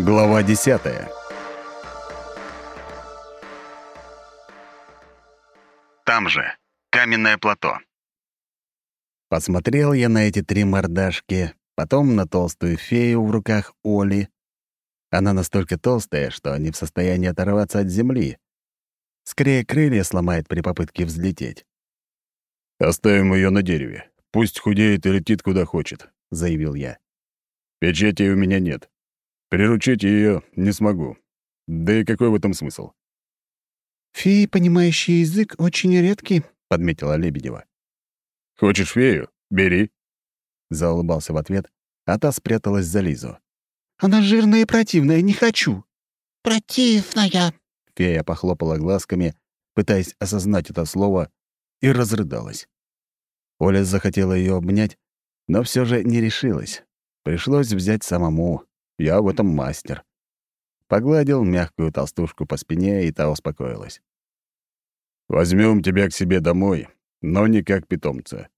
Глава 10 Там же, каменное плато. Посмотрел я на эти три мордашки, потом на толстую фею в руках Оли. Она настолько толстая, что не в состоянии оторваться от земли. Скорее, крылья сломает при попытке взлететь. «Оставим ее на дереве. Пусть худеет и летит куда хочет», — заявил я. «Печати у меня нет. Приручить ее не смогу. Да и какой в этом смысл? «Феи, понимающие язык, очень редкий», — подметила Лебедева. «Хочешь фею? Бери», — заулыбался в ответ, а та спряталась за Лизу. «Она жирная и противная, не хочу». «Противная», — фея похлопала глазками, пытаясь осознать это слово, и разрыдалась. Оля захотела ее обнять, но все же не решилась. Пришлось взять самому. Я в этом мастер. Погладил мягкую толстушку по спине, и та успокоилась. Возьмем тебя к себе домой, но не как питомца.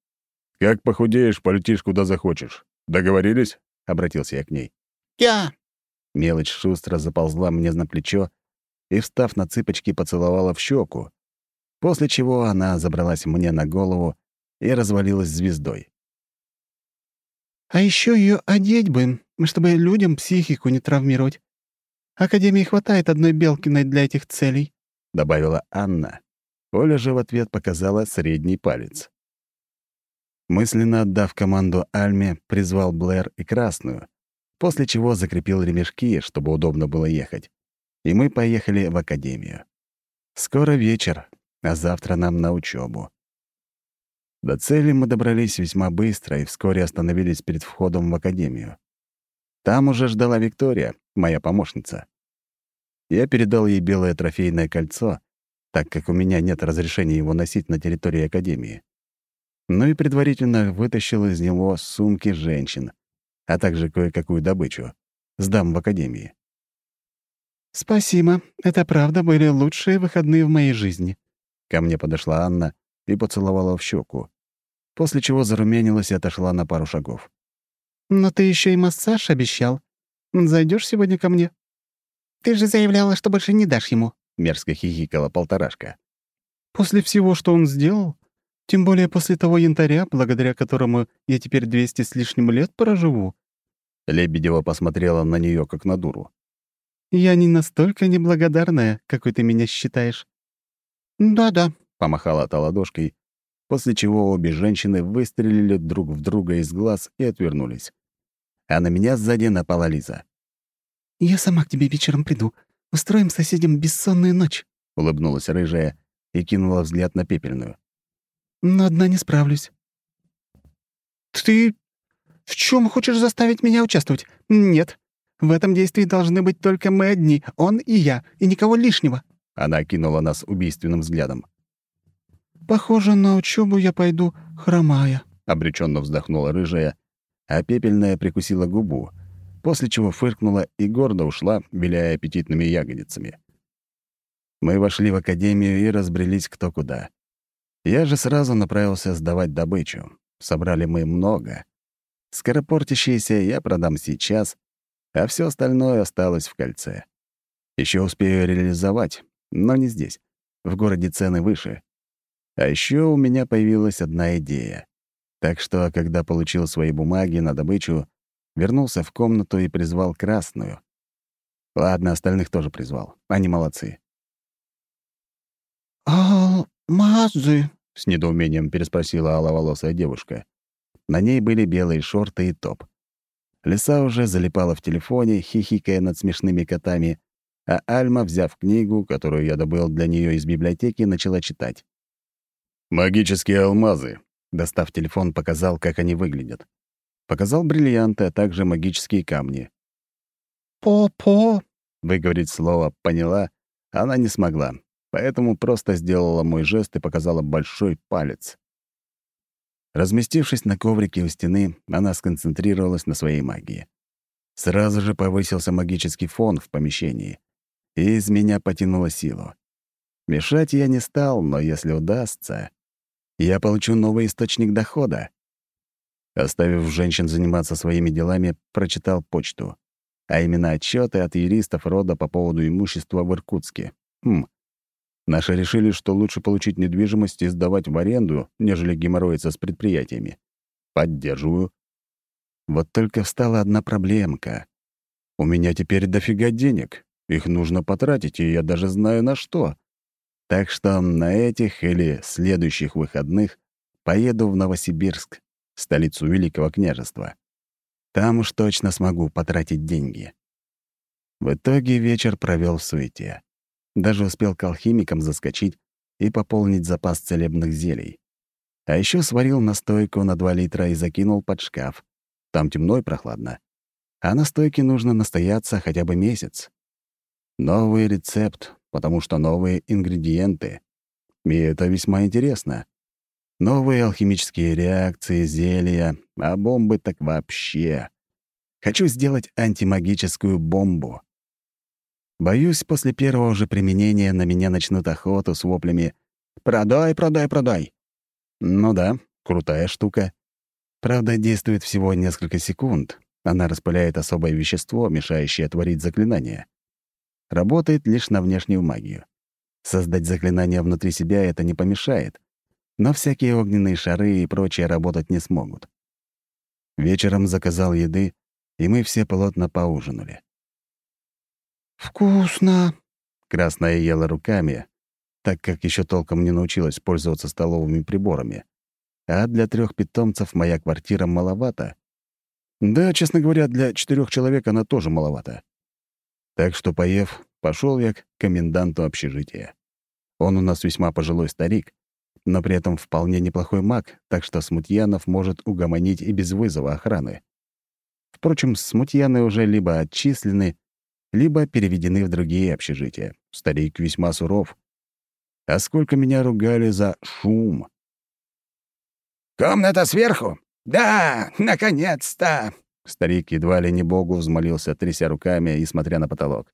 Как похудеешь, полетишь куда захочешь. Договорились?» — обратился я к ней. «Я». Мелочь шустро заползла мне на плечо и, встав на цыпочки, поцеловала в щеку, после чего она забралась мне на голову и развалилась звездой. «А еще ее одеть бы, чтобы людям психику не травмировать. Академии хватает одной Белкиной для этих целей», — добавила Анна. Оля же в ответ показала средний палец. Мысленно отдав команду Альме, призвал Блэр и Красную, после чего закрепил ремешки, чтобы удобно было ехать. И мы поехали в академию. Скоро вечер, а завтра нам на учебу. До цели мы добрались весьма быстро и вскоре остановились перед входом в академию. Там уже ждала Виктория, моя помощница. Я передал ей белое трофейное кольцо, так как у меня нет разрешения его носить на территории Академии. Ну и предварительно вытащил из него сумки женщин, а также кое-какую добычу. Сдам в Академии. «Спасибо. Это правда были лучшие выходные в моей жизни». Ко мне подошла Анна и поцеловала в щеку, после чего зарумянилась и отошла на пару шагов. «Но ты еще и массаж обещал. Зайдешь сегодня ко мне?» «Ты же заявляла, что больше не дашь ему», — мерзко хихикала полторашка. «После всего, что он сделал? Тем более после того янтаря, благодаря которому я теперь двести с лишним лет проживу». Лебедева посмотрела на нее как на дуру. «Я не настолько неблагодарная, какой ты меня считаешь». «Да-да», — помахала та ладошкой, после чего обе женщины выстрелили друг в друга из глаз и отвернулись. А на меня сзади напала Лиза. «Я сама к тебе вечером приду. Устроим соседям бессонную ночь», — улыбнулась рыжая и кинула взгляд на пепельную. «Но одна не справлюсь». «Ты в чем хочешь заставить меня участвовать? Нет. В этом действии должны быть только мы одни, он и я, и никого лишнего». Она кинула нас убийственным взглядом. «Похоже, на учебу я пойду хромая», — обреченно вздохнула рыжая, а пепельная прикусила губу, после чего фыркнула и гордо ушла, виляя аппетитными ягодицами. Мы вошли в академию и разбрелись кто куда. Я же сразу направился сдавать добычу. Собрали мы много. Скоропортящиеся я продам сейчас, а все остальное осталось в кольце. Еще успею реализовать, но не здесь. В городе цены выше. А еще у меня появилась одна идея. Так что, когда получил свои бумаги на добычу, вернулся в комнату и призвал красную. Ладно, остальных тоже призвал. Они молодцы. «Алмазы?» — с недоумением переспросила аловолосая девушка. На ней были белые шорты и топ. Лиса уже залипала в телефоне, хихикая над смешными котами, а Альма, взяв книгу, которую я добыл для нее из библиотеки, начала читать. «Магические алмазы», — достав телефон, показал, как они выглядят. Показал бриллианты, а также магические камни. «По-по», — выговорить слово «поняла» она не смогла, поэтому просто сделала мой жест и показала большой палец. Разместившись на коврике у стены, она сконцентрировалась на своей магии. Сразу же повысился магический фон в помещении, и из меня потянуло силу. Мешать я не стал, но если удастся, я получу новый источник дохода. Оставив женщин заниматься своими делами, прочитал почту. а именно отчеты от юристов рода по поводу имущества в Иркутске. Хм. Наши решили, что лучше получить недвижимость и сдавать в аренду, нежели геморроиться с предприятиями. Поддерживаю. Вот только встала одна проблемка. У меня теперь дофига денег. Их нужно потратить, и я даже знаю на что. Так что на этих или следующих выходных поеду в Новосибирск, столицу Великого княжества. Там уж точно смогу потратить деньги. В итоге вечер провел в суете. Даже успел к алхимикам заскочить и пополнить запас целебных зелий. А еще сварил настойку на 2 литра и закинул под шкаф. Там темно и прохладно. А настойке нужно настояться хотя бы месяц. Новый рецепт, потому что новые ингредиенты. И это весьма интересно. Новые алхимические реакции, зелья, а бомбы так вообще. Хочу сделать антимагическую бомбу. Боюсь, после первого же применения на меня начнут охоту с воплями «Продай, продай, продай!». Ну да, крутая штука. Правда, действует всего несколько секунд. Она распыляет особое вещество, мешающее творить заклинание работает лишь на внешнюю магию. Создать заклинание внутри себя это не помешает, но всякие огненные шары и прочее работать не смогут. Вечером заказал еды, и мы все плотно поужинали. «Вкусно!» Красная ела руками, так как еще толком не научилась пользоваться столовыми приборами. А для трех питомцев моя квартира маловато. Да, честно говоря, для четырех человек она тоже маловато. Так что, поев, пошел я к коменданту общежития. Он у нас весьма пожилой старик, но при этом вполне неплохой маг, так что Смутьянов может угомонить и без вызова охраны. Впрочем, Смутьяны уже либо отчислены, либо переведены в другие общежития. Старик весьма суров. А сколько меня ругали за шум. «Комната сверху? Да, наконец-то!» Старик едва ли не богу взмолился, тряся руками и смотря на потолок.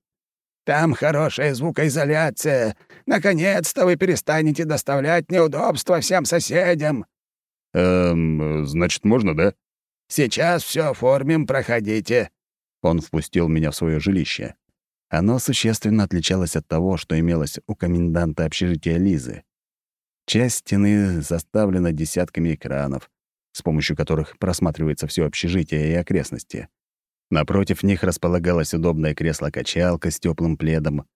«Там хорошая звукоизоляция. Наконец-то вы перестанете доставлять неудобства всем соседям». «Эм, значит, можно, да?» «Сейчас все оформим, проходите». Он впустил меня в свое жилище. Оно существенно отличалось от того, что имелось у коменданта общежития Лизы. Часть стены заставлена десятками экранов, с помощью которых просматривается все общежитие и окрестности. Напротив них располагалось удобное кресло-качалка с теплым пледом.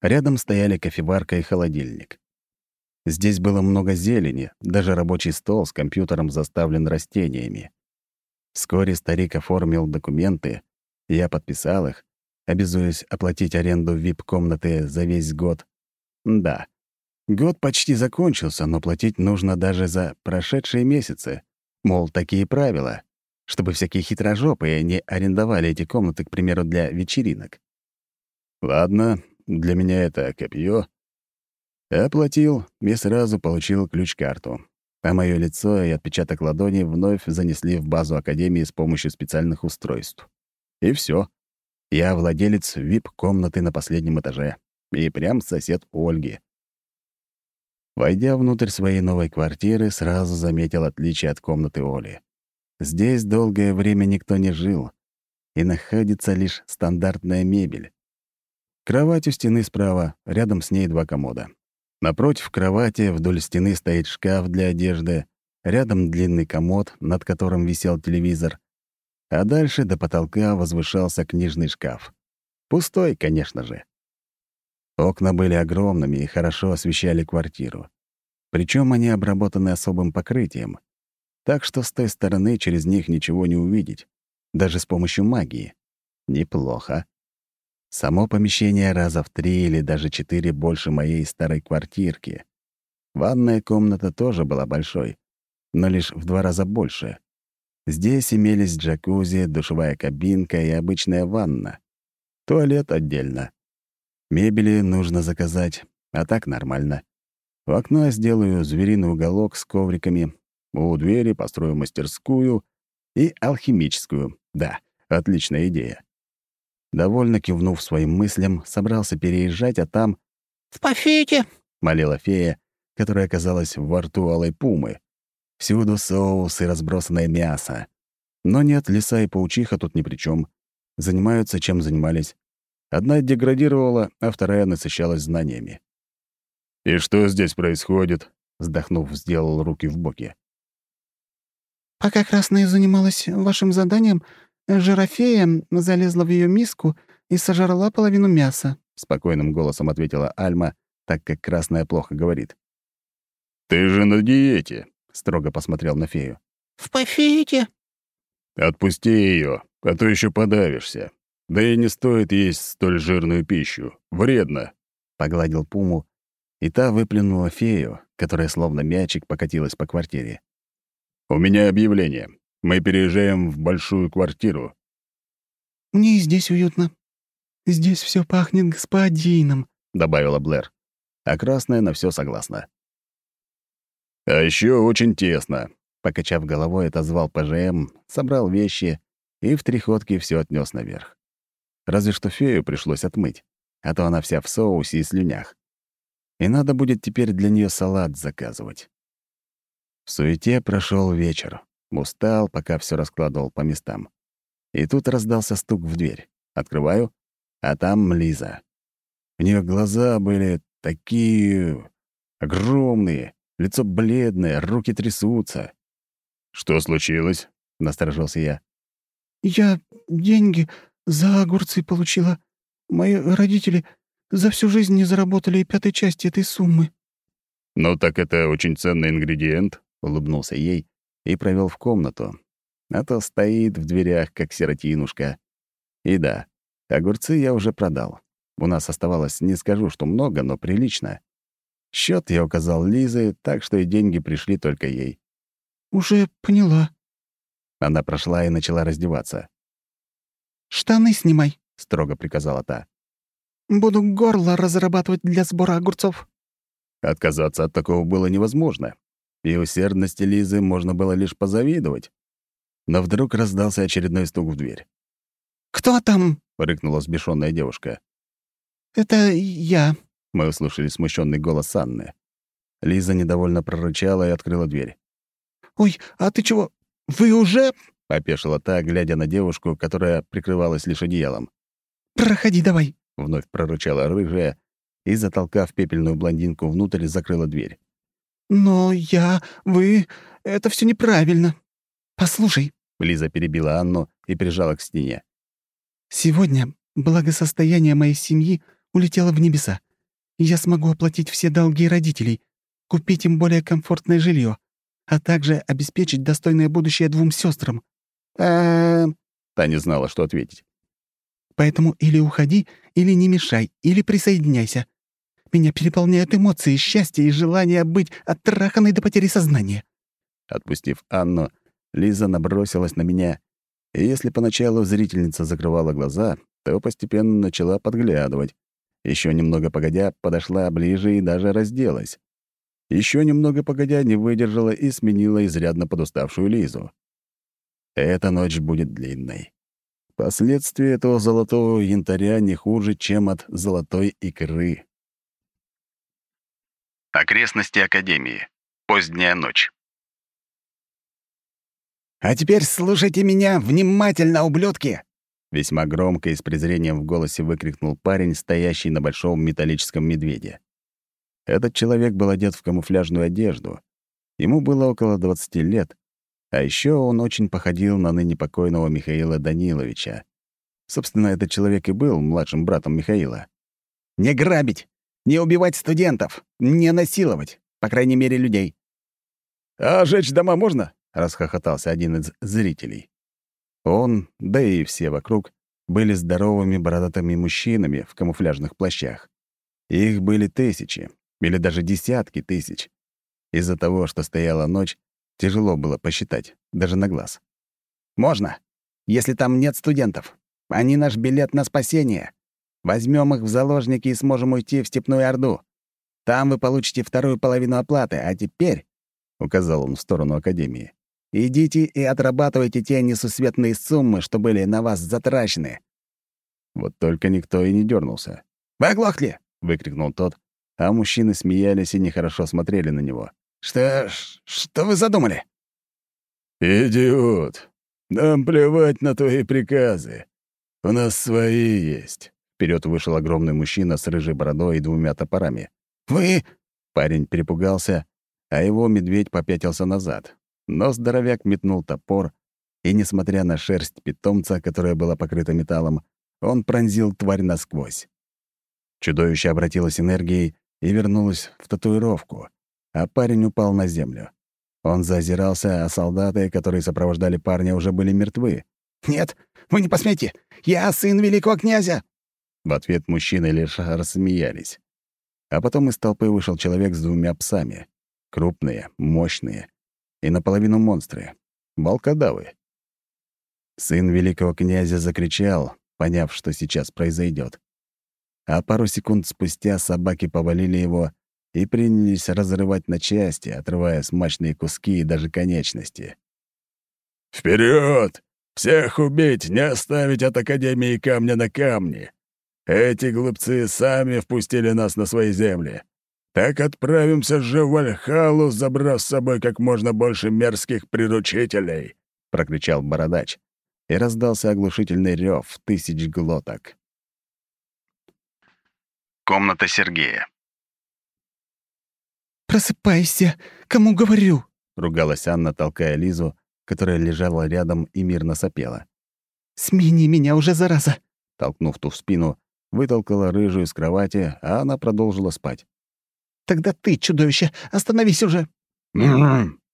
Рядом стояли кофеварка и холодильник. Здесь было много зелени, даже рабочий стол с компьютером заставлен растениями. Вскоре старик оформил документы, я подписал их, обязуясь оплатить аренду вип-комнаты за весь год. Да, год почти закончился, но платить нужно даже за прошедшие месяцы. Мол, такие правила, чтобы всякие хитрожопые не арендовали эти комнаты, к примеру, для вечеринок. Ладно, для меня это копье. Оплатил и сразу получил ключ-карту. А мое лицо и отпечаток ладони вновь занесли в базу Академии с помощью специальных устройств. И все. Я владелец вип-комнаты на последнем этаже. И прям сосед Ольги. Войдя внутрь своей новой квартиры, сразу заметил отличие от комнаты Оли. Здесь долгое время никто не жил, и находится лишь стандартная мебель. Кровать у стены справа, рядом с ней два комода. Напротив кровати вдоль стены стоит шкаф для одежды, рядом длинный комод, над которым висел телевизор, а дальше до потолка возвышался книжный шкаф. Пустой, конечно же. Окна были огромными и хорошо освещали квартиру. Причем они обработаны особым покрытием, так что с той стороны через них ничего не увидеть, даже с помощью магии. Неплохо. Само помещение раза в три или даже четыре больше моей старой квартирки. Ванная комната тоже была большой, но лишь в два раза больше. Здесь имелись джакузи, душевая кабинка и обычная ванна. Туалет отдельно. Мебели нужно заказать, а так нормально. В окно сделаю звериный уголок с ковриками, у двери построю мастерскую и алхимическую. Да, отличная идея. Довольно кивнув своим мыслям, собрался переезжать, а там... «В пафете!» — молила фея, которая оказалась во рту алой пумы. Всюду соус и разбросанное мясо. Но нет, лиса и паучиха тут ни при чем. занимаются, чем занимались. Одна деградировала, а вторая насыщалась знаниями. «И что здесь происходит?» Вздохнув, сделал руки в боки. «Пока Красная занималась вашим заданием, жирафея залезла в ее миску и сожрала половину мяса», — спокойным голосом ответила Альма, так как Красная плохо говорит. «Ты же на диете», — строго посмотрел на фею. «В пофите». «Отпусти ее, а то еще подавишься. Да и не стоит есть столь жирную пищу. Вредно», — погладил Пуму, и та выплюнула фею, которая словно мячик покатилась по квартире. «У меня объявление. Мы переезжаем в большую квартиру». «Мне и здесь уютно. Здесь все пахнет господином», — добавила Блэр. А Красная на все согласна. «А еще очень тесно», — покачав головой, отозвал ПЖМ, собрал вещи и в три ходки все отнес наверх. Разве что фею пришлось отмыть, а то она вся в соусе и слюнях и надо будет теперь для нее салат заказывать. В суете прошел вечер. Устал, пока все раскладывал по местам. И тут раздался стук в дверь. Открываю, а там Лиза. У нее глаза были такие огромные, лицо бледное, руки трясутся. «Что случилось?» — насторожился я. «Я деньги за огурцы получила. Мои родители за всю жизнь не заработали и пятой части этой суммы». «Ну так это очень ценный ингредиент», — улыбнулся ей и провел в комнату. А то стоит в дверях, как сиротинушка. И да, огурцы я уже продал. У нас оставалось, не скажу, что много, но прилично. Счет я указал Лизе, так что и деньги пришли только ей. «Уже поняла». Она прошла и начала раздеваться. «Штаны снимай», — строго приказала та. Буду горло разрабатывать для сбора огурцов». Отказаться от такого было невозможно. И усердности Лизы можно было лишь позавидовать. Но вдруг раздался очередной стук в дверь. «Кто там?» — рыкнула взбешенная девушка. «Это я», — мы услышали смущенный голос Анны. Лиза недовольно прорычала и открыла дверь. «Ой, а ты чего? Вы уже...» — опешила та, глядя на девушку, которая прикрывалась лишь одеялом. «Проходи давай», — вновь прорычала рыжая и, затолкав пепельную блондинку внутрь, закрыла дверь. «Но я... вы... это все неправильно. Послушай...» — Лиза перебила Анну и прижала к стене. «Сегодня благосостояние моей семьи улетело в небеса. Я смогу оплатить все долги родителей, купить им более комфортное жилье, а также обеспечить достойное будущее двум сестрам. Та не знала, что ответить. Поэтому или уходи, или не мешай, или присоединяйся. Меня переполняют эмоции, счастье и желание быть оттраханной до потери сознания». Отпустив Анну, Лиза набросилась на меня, и если поначалу зрительница закрывала глаза, то постепенно начала подглядывать. Еще немного погодя, подошла ближе и даже разделась. Еще немного погодя не выдержала и сменила изрядно подуставшую Лизу. Эта ночь будет длинной. Последствия этого золотого янтаря не хуже, чем от золотой икры. Окрестности Академии. Поздняя ночь. «А теперь слушайте меня внимательно, ублюдки!» Весьма громко и с презрением в голосе выкрикнул парень, стоящий на большом металлическом медведе. Этот человек был одет в камуфляжную одежду. Ему было около 20 лет, а еще он очень походил на ныне покойного Михаила Даниловича. Собственно, этот человек и был младшим братом Михаила. «Не грабить! Не убивать студентов! Не насиловать! По крайней мере, людей!» «А жечь дома можно?» — расхохотался один из зрителей. Он, да и все вокруг, были здоровыми бородатыми мужчинами в камуфляжных плащах. Их были тысячи, или даже десятки тысяч. Из-за того, что стояла ночь, Тяжело было посчитать, даже на глаз. «Можно, если там нет студентов. Они наш билет на спасение. Возьмем их в заложники и сможем уйти в Степную Орду. Там вы получите вторую половину оплаты, а теперь...» — указал он в сторону Академии. «Идите и отрабатывайте те несусветные суммы, что были на вас затрачены». Вот только никто и не дернулся. «Вы оглохли!» — выкрикнул тот, а мужчины смеялись и нехорошо смотрели на него. «Что... что вы задумали?» «Идиот! Нам плевать на твои приказы. У нас свои есть». Вперед вышел огромный мужчина с рыжей бородой и двумя топорами. «Вы...» Парень перепугался, а его медведь попятился назад. Но здоровяк метнул топор, и, несмотря на шерсть питомца, которая была покрыта металлом, он пронзил тварь насквозь. Чудовище обратилось энергией и вернулось в татуировку, а парень упал на землю. Он заозирался, а солдаты, которые сопровождали парня, уже были мертвы. «Нет, вы не посмейте! Я сын великого князя!» В ответ мужчины лишь рассмеялись. А потом из толпы вышел человек с двумя псами. Крупные, мощные и наполовину монстры. Волкодавы. Сын великого князя закричал, поняв, что сейчас произойдет. А пару секунд спустя собаки повалили его и принялись разрывать на части, отрывая смачные куски и даже конечности. Вперед! Всех убить, не оставить от Академии камня на камне! Эти глупцы сами впустили нас на свои земли. Так отправимся же в Вальхалу, забрав с собой как можно больше мерзких приручителей!» — прокричал бородач, и раздался оглушительный рев тысяч глоток. Комната Сергея. «Просыпайся! Кому говорю?» — ругалась Анна, толкая Лизу, которая лежала рядом и мирно сопела. «Смени меня уже, зараза!» Толкнув ту в спину, вытолкала рыжую из кровати, а она продолжила спать. «Тогда ты, чудовище, остановись уже!»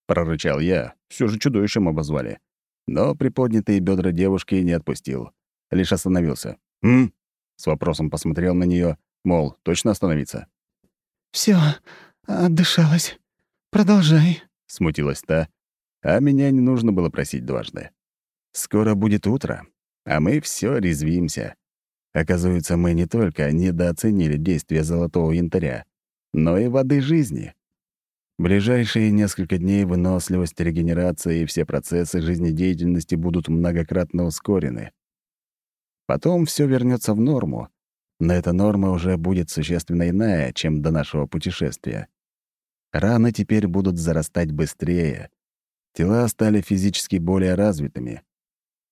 прорычал я. Все же чудовищем обозвали. Но приподнятые бедра девушки не отпустил. Лишь остановился. «М?» С вопросом посмотрел на нее, мол, точно остановиться. Все, отдышалась. Продолжай», — смутилась та, а меня не нужно было просить дважды. «Скоро будет утро, а мы все резвимся. Оказывается, мы не только недооценили действие золотого янтаря, но и воды жизни. Ближайшие несколько дней выносливость, регенерация и все процессы жизнедеятельности будут многократно ускорены. Потом все вернется в норму, но эта норма уже будет существенно иная, чем до нашего путешествия. Раны теперь будут зарастать быстрее. Тела стали физически более развитыми.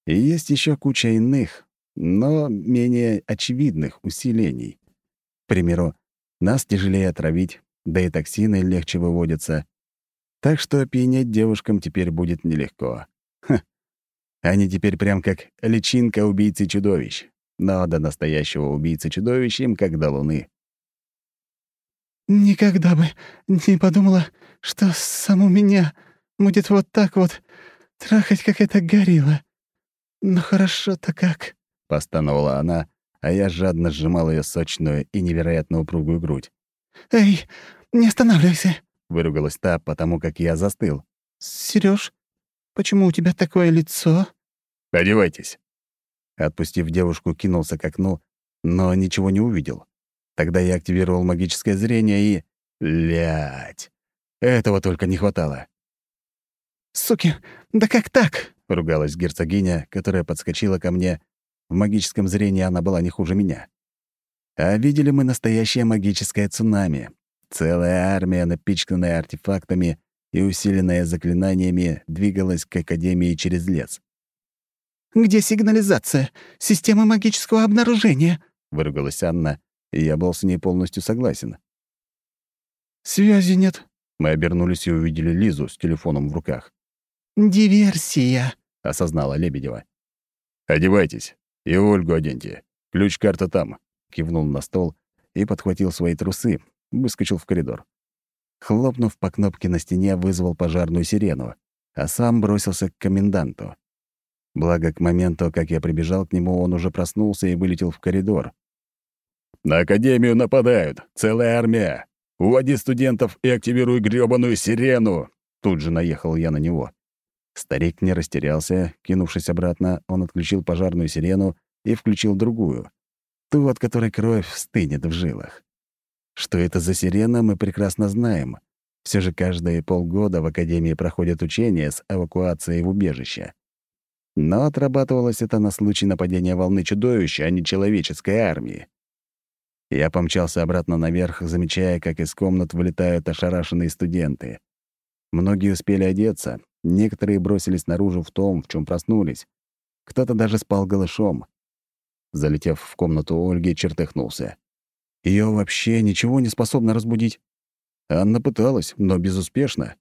И есть еще куча иных, но менее очевидных усилений. К примеру, нас тяжелее отравить, да и токсины легче выводятся. Так что опьянеть девушкам теперь будет нелегко. Ха. Они теперь прям как личинка убийцы-чудовищ. Но до настоящего убийцы-чудовищ им как до луны. «Никогда бы не подумала, что саму меня будет вот так вот трахать, как эта горилла. Но хорошо-то как», — постановала она, а я жадно сжимал ее сочную и невероятно упругую грудь. «Эй, не останавливайся!» — выругалась та, потому как я застыл. Сереж, почему у тебя такое лицо?» «Одевайтесь». Отпустив девушку, кинулся к окну, но ничего не увидел. Тогда я активировал магическое зрение и... Лять! Этого только не хватало. «Суки, да как так?» — ругалась герцогиня, которая подскочила ко мне. В магическом зрении она была не хуже меня. А видели мы настоящее магическое цунами. Целая армия, напичканная артефактами и усиленная заклинаниями, двигалась к Академии через лес. «Где сигнализация? Система магического обнаружения?» — выругалась Анна, и я был с ней полностью согласен. «Связи нет». Мы обернулись и увидели Лизу с телефоном в руках. «Диверсия», — осознала Лебедева. «Одевайтесь. И Ольгу оденьте. Ключ-карта там кивнул на стол и подхватил свои трусы, выскочил в коридор. Хлопнув по кнопке на стене, вызвал пожарную сирену, а сам бросился к коменданту. Благо, к моменту, как я прибежал к нему, он уже проснулся и вылетел в коридор. «На Академию нападают! Целая армия! Уводи студентов и активируй грёбаную сирену!» Тут же наехал я на него. Старик не растерялся. Кинувшись обратно, он отключил пожарную сирену и включил другую ту, от которой кровь стынет в жилах. Что это за сирена, мы прекрасно знаем. Все же каждые полгода в Академии проходят учения с эвакуацией в убежище. Но отрабатывалось это на случай нападения волны чудовища, а не человеческой армии. Я помчался обратно наверх, замечая, как из комнат вылетают ошарашенные студенты. Многие успели одеться, некоторые бросились наружу в том, в чем проснулись. Кто-то даже спал голышом. залетев в комнату Ольги, чертыхнулся. Ее вообще ничего не способно разбудить. Анна пыталась, но безуспешно.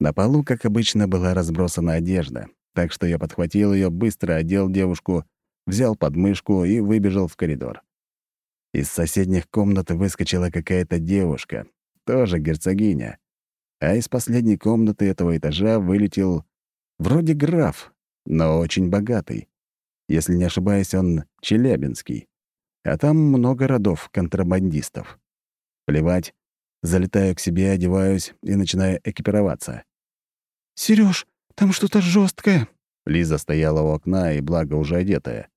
На полу, как обычно, была разбросана одежда, так что я подхватил ее, быстро одел девушку, взял подмышку и выбежал в коридор. Из соседних комнат выскочила какая-то девушка, тоже герцогиня. А из последней комнаты этого этажа вылетел вроде граф, но очень богатый. Если не ошибаюсь, он челябинский. А там много родов контрабандистов. Плевать. Залетаю к себе, одеваюсь и начинаю экипироваться. Сереж, там что-то жесткое. Лиза стояла у окна и, благо, уже одетая.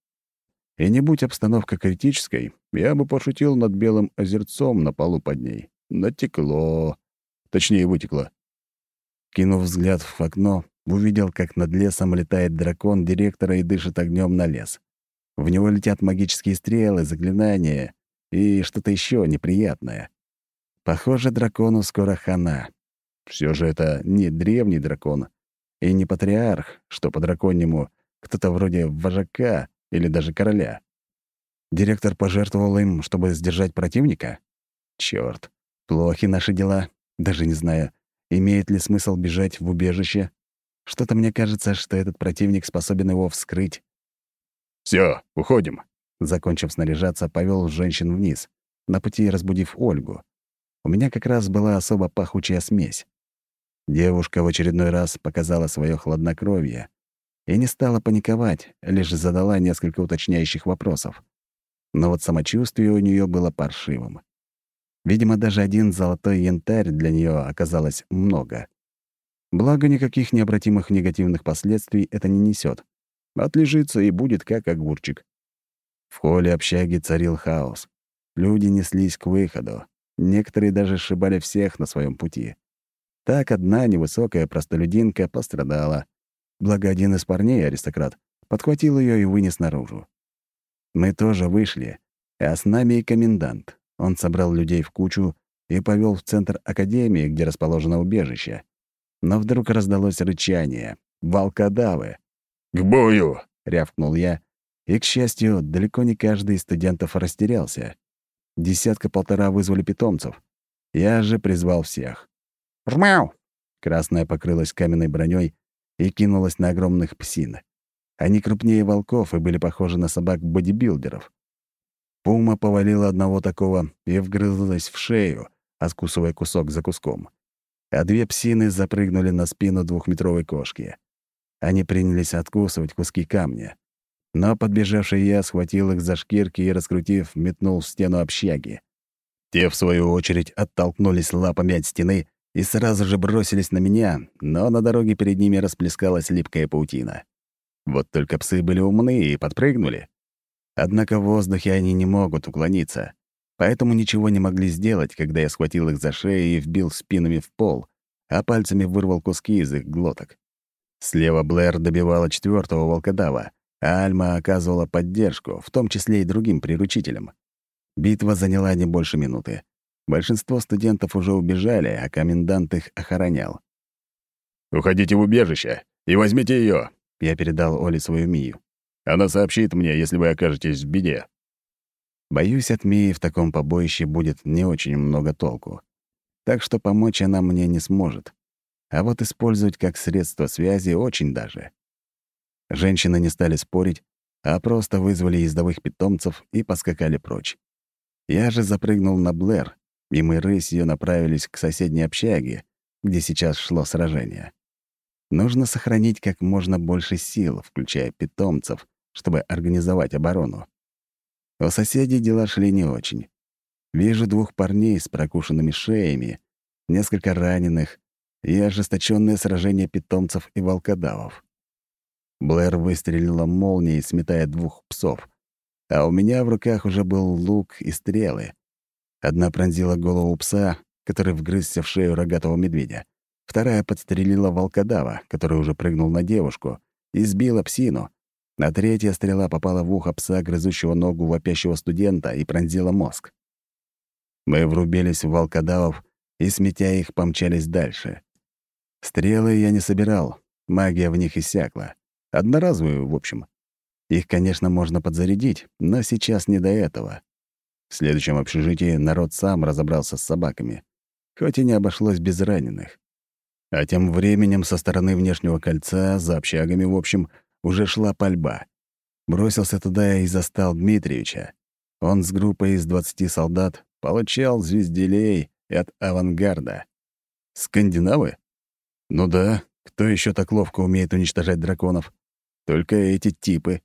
И не будь обстановка критической, я бы пошутил над белым озерцом на полу под ней. Натекло. Точнее, вытекло. Кинув взгляд в окно, увидел, как над лесом летает дракон директора и дышит огнем на лес. В него летят магические стрелы, заклинания и что-то еще неприятное. Похоже, дракону скоро хана. Все же это не древний дракон и не патриарх, что по драконьему кто-то вроде вожака или даже короля. Директор пожертвовал им, чтобы сдержать противника? Черт, плохи наши дела. Даже не знаю, имеет ли смысл бежать в убежище. Что-то мне кажется, что этот противник способен его вскрыть. Все, уходим. Закончив снаряжаться, повел женщин вниз, на пути разбудив Ольгу. У меня как раз была особо пахучая смесь. Девушка в очередной раз показала свое хладнокровие и не стала паниковать, лишь задала несколько уточняющих вопросов. Но вот самочувствие у нее было паршивым. Видимо, даже один золотой янтарь для нее оказалось много. Благо, никаких необратимых негативных последствий это не несет. Отлежится и будет как огурчик. В холле общаги царил хаос. Люди неслись к выходу. Некоторые даже сшибали всех на своем пути. Так одна невысокая простолюдинка пострадала. Благо один из парней, аристократ, подхватил ее и вынес наружу. Мы тоже вышли, а с нами и комендант. Он собрал людей в кучу и повел в центр академии, где расположено убежище. Но вдруг раздалось рычание. «Волкодавы!» «К бою!» — рявкнул я, и, к счастью, далеко не каждый из студентов растерялся. Десятка-полтора вызвали питомцев. Я же призвал всех. «Жмяу!» Красная покрылась каменной броней и кинулась на огромных псин. Они крупнее волков и были похожи на собак-бодибилдеров. Пума повалила одного такого и вгрызлась в шею, откусывая кусок за куском. А две псины запрыгнули на спину двухметровой кошки. Они принялись откусывать куски камня. Но подбежавший я схватил их за шкирки и, раскрутив, метнул в стену общаги. Те, в свою очередь, оттолкнулись лапами от стены и сразу же бросились на меня, но на дороге перед ними расплескалась липкая паутина. Вот только псы были умны и подпрыгнули. Однако в воздухе они не могут уклониться, поэтому ничего не могли сделать, когда я схватил их за шею и вбил спинами в пол, а пальцами вырвал куски из их глоток. Слева Блэр добивала четвертого волкодава, а Альма оказывала поддержку, в том числе и другим приручителям. Битва заняла не больше минуты. Большинство студентов уже убежали, а комендант их охранял. «Уходите в убежище и возьмите ее. Я передал Оле свою Мию. «Она сообщит мне, если вы окажетесь в беде». Боюсь, от Мии в таком побоище будет не очень много толку. Так что помочь она мне не сможет а вот использовать как средство связи очень даже. Женщины не стали спорить, а просто вызвали ездовых питомцев и поскакали прочь. Я же запрыгнул на Блэр, и мы рысью направились к соседней общаге, где сейчас шло сражение. Нужно сохранить как можно больше сил, включая питомцев, чтобы организовать оборону. У соседей дела шли не очень. Вижу двух парней с прокушенными шеями, несколько раненых, и ожесточенное сражение питомцев и волкодавов. Блэр выстрелила молнией, сметая двух псов, а у меня в руках уже был лук и стрелы. Одна пронзила голову пса, который вгрызся в шею рогатого медведя. Вторая подстрелила волкодава, который уже прыгнул на девушку, и сбила псину. А третья стрела попала в ухо пса, грызущего ногу вопящего студента, и пронзила мозг. Мы врубились в волкодавов и, сметя их, помчались дальше. Стрелы я не собирал, магия в них иссякла. Одноразовую, в общем. Их, конечно, можно подзарядить, но сейчас не до этого. В следующем общежитии народ сам разобрался с собаками, хоть и не обошлось без раненых. А тем временем со стороны внешнего кольца, за общагами, в общем, уже шла пальба. Бросился туда и застал Дмитриевича. Он с группой из 20 солдат получал звезделей от авангарда. Скандинавы? Ну да, кто еще так ловко умеет уничтожать драконов? Только эти типы.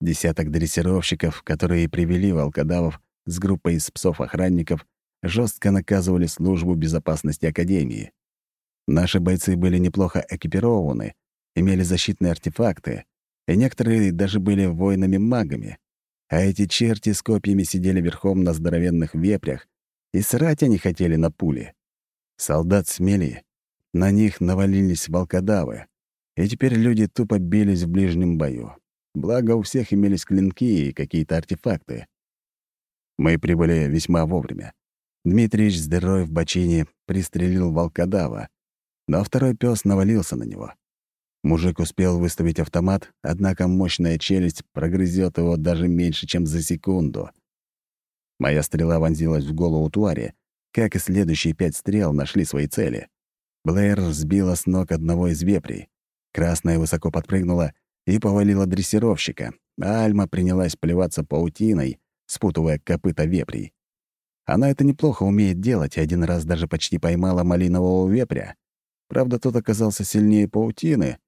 Десяток дрессировщиков, которые привели волкодавов с группой из псов-охранников, жестко наказывали службу безопасности Академии. Наши бойцы были неплохо экипированы, имели защитные артефакты, и некоторые даже были воинами-магами. А эти черти с копьями сидели верхом на здоровенных вепрях, и срать они хотели на пули. Солдат смели, на них навалились волкодавы, и теперь люди тупо бились в ближнем бою. Благо, у всех имелись клинки и какие-то артефакты. Мы прибыли весьма вовремя. Дмитриевич с дырой в бочине пристрелил волкодава, но второй пес навалился на него. Мужик успел выставить автомат, однако мощная челюсть прогрызет его даже меньше, чем за секунду. Моя стрела вонзилась в голову твари, как и следующие пять стрел нашли свои цели. Блэр сбила с ног одного из вепрей. Красная высоко подпрыгнула и повалила дрессировщика, Альма принялась плеваться паутиной, спутывая копыта вепрей. Она это неплохо умеет делать, и один раз даже почти поймала малинового вепря. Правда, тот оказался сильнее паутины,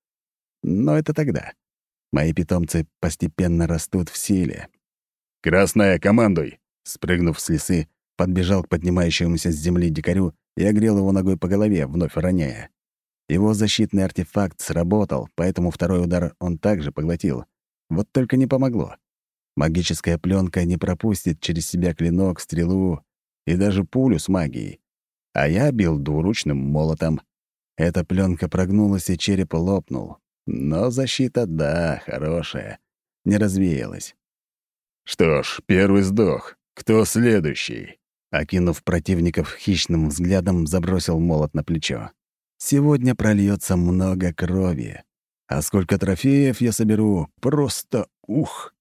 но это тогда. Мои питомцы постепенно растут в силе. «Красная, командуй!» Спрыгнув с лесы, подбежал к поднимающемуся с земли дикарю и огрел его ногой по голове, вновь роняя. Его защитный артефакт сработал, поэтому второй удар он также поглотил. Вот только не помогло. Магическая пленка не пропустит через себя клинок, стрелу и даже пулю с магией. А я бил двуручным молотом. Эта пленка прогнулась, и череп лопнул. Но защита, да, хорошая. Не развеялась. «Что ж, первый сдох. Кто следующий?» Окинув противников хищным взглядом, забросил молот на плечо. «Сегодня прольется много крови. А сколько трофеев я соберу, просто ух!»